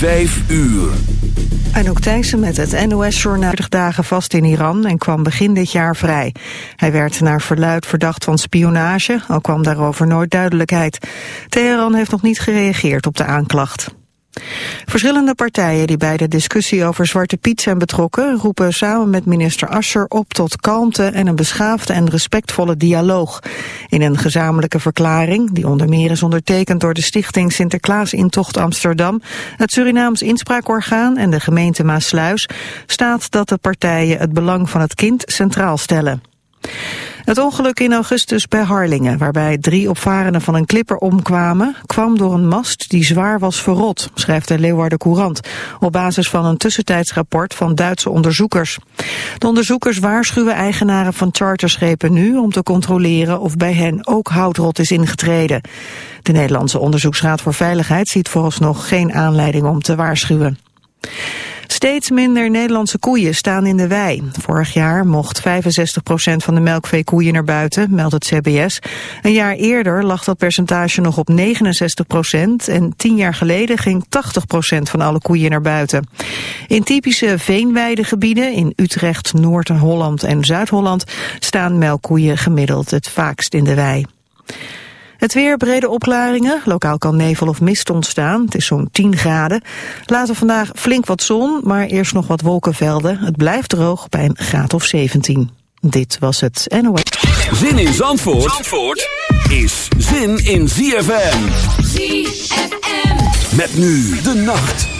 Vijf uur. Anouk Thijssen met het NOS-journaal dagen vast in Iran en kwam begin dit jaar vrij. Hij werd naar verluid verdacht van spionage, al kwam daarover nooit duidelijkheid. Teheran heeft nog niet gereageerd op de aanklacht. Verschillende partijen die bij de discussie over Zwarte Piet zijn betrokken... roepen samen met minister Ascher op tot kalmte en een beschaafde en respectvolle dialoog. In een gezamenlijke verklaring, die onder meer is ondertekend door de stichting Sinterklaas Intocht Amsterdam... het Surinaams Inspraakorgaan en de gemeente Maasluis... staat dat de partijen het belang van het kind centraal stellen. Het ongeluk in augustus bij Harlingen, waarbij drie opvarenden van een klipper omkwamen, kwam door een mast die zwaar was verrot, schrijft de Leeuwarden Courant, op basis van een tussentijdsrapport van Duitse onderzoekers. De onderzoekers waarschuwen eigenaren van charterschepen nu om te controleren of bij hen ook houtrot is ingetreden. De Nederlandse Onderzoeksraad voor Veiligheid ziet vooralsnog geen aanleiding om te waarschuwen. Steeds minder Nederlandse koeien staan in de wei. Vorig jaar mocht 65% van de melkveekoeien naar buiten, meldt het CBS. Een jaar eerder lag dat percentage nog op 69% en tien jaar geleden ging 80% van alle koeien naar buiten. In typische veenweidegebieden in Utrecht, Noord-Holland en Zuid-Holland staan melkkoeien gemiddeld het vaakst in de wei. Het weer, brede opklaringen. Lokaal kan nevel of mist ontstaan. Het is zo'n 10 graden. Later vandaag flink wat zon, maar eerst nog wat wolkenvelden. Het blijft droog bij een graad of 17. Dit was het NOS. Zin in Zandvoort, Zandvoort is zin in ZFM. ZFM. Met nu de nacht.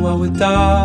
While we're diving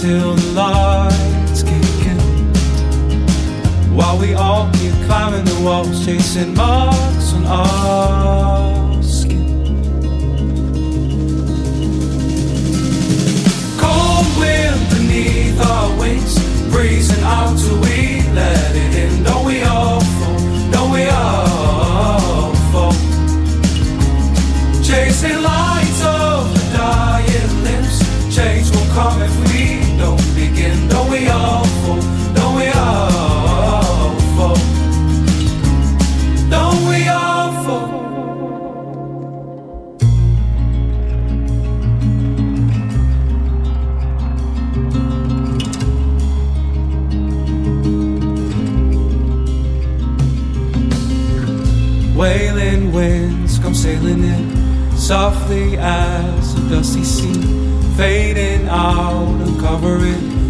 till the lights kick in. While we all keep climbing the walls, chasing marks on our skin. Cold wind beneath our wings, breezing out till we let it in. Don't we all fall? Don't we all fall? Chasing lights we all fall? Don't we all fall? Don't we all fall? Wailing winds come sailing in softly as a dusty sea, fading out and covering.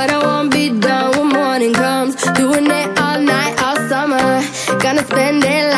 But I won't be done when morning comes. Doing it all night, all summer. Gonna spend it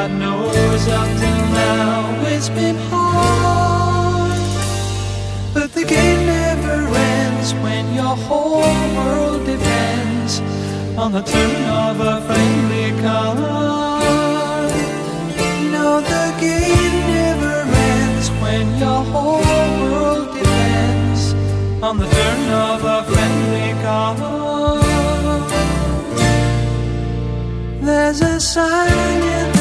God knows up till now it's been hard. But the game never ends when your whole world depends on the turn of a friendly card. No, the game never ends when your whole world depends on the turn of a friendly card. There's a sign in the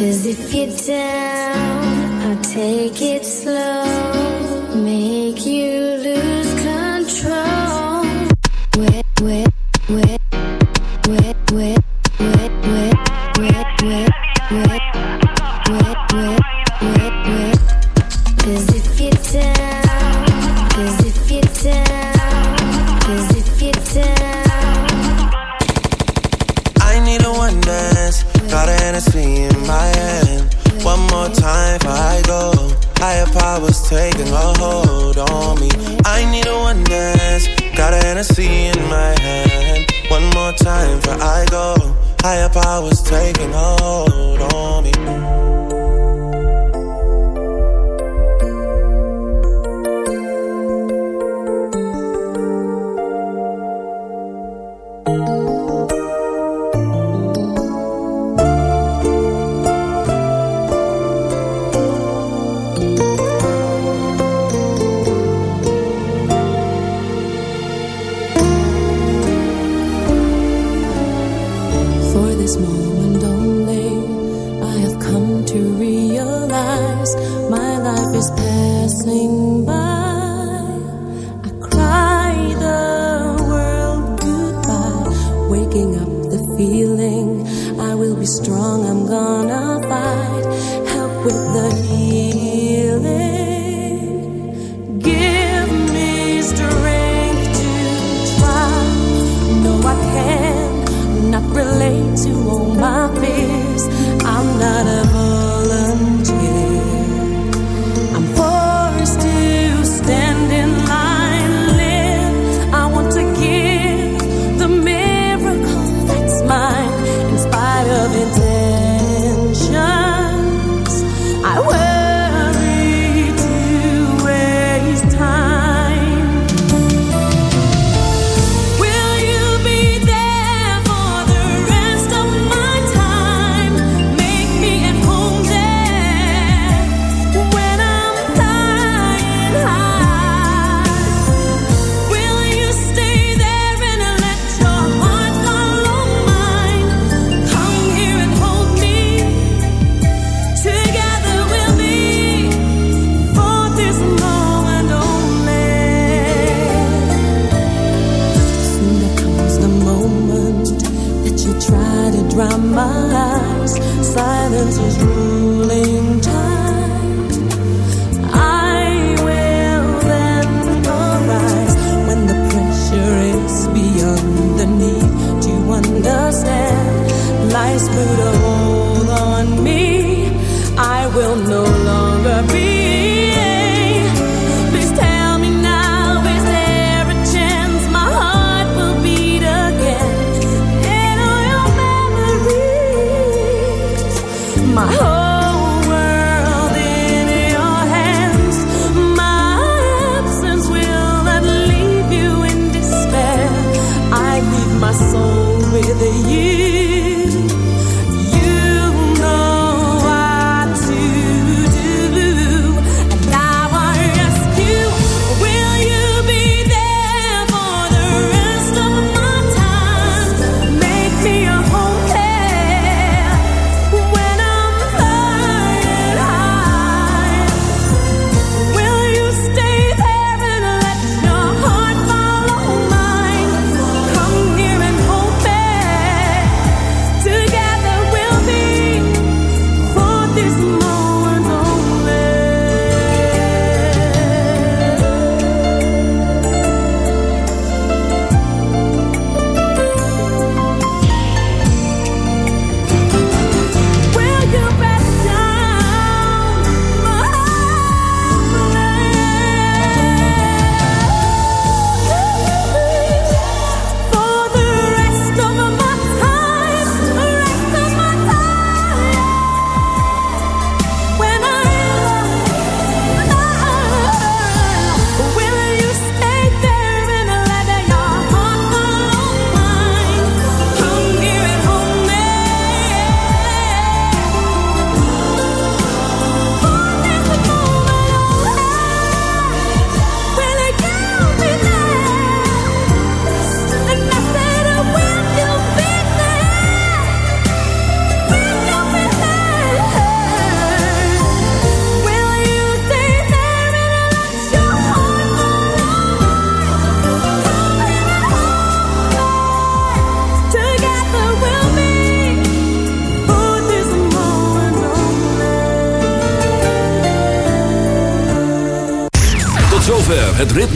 Cause if you're down, I'll take it slow,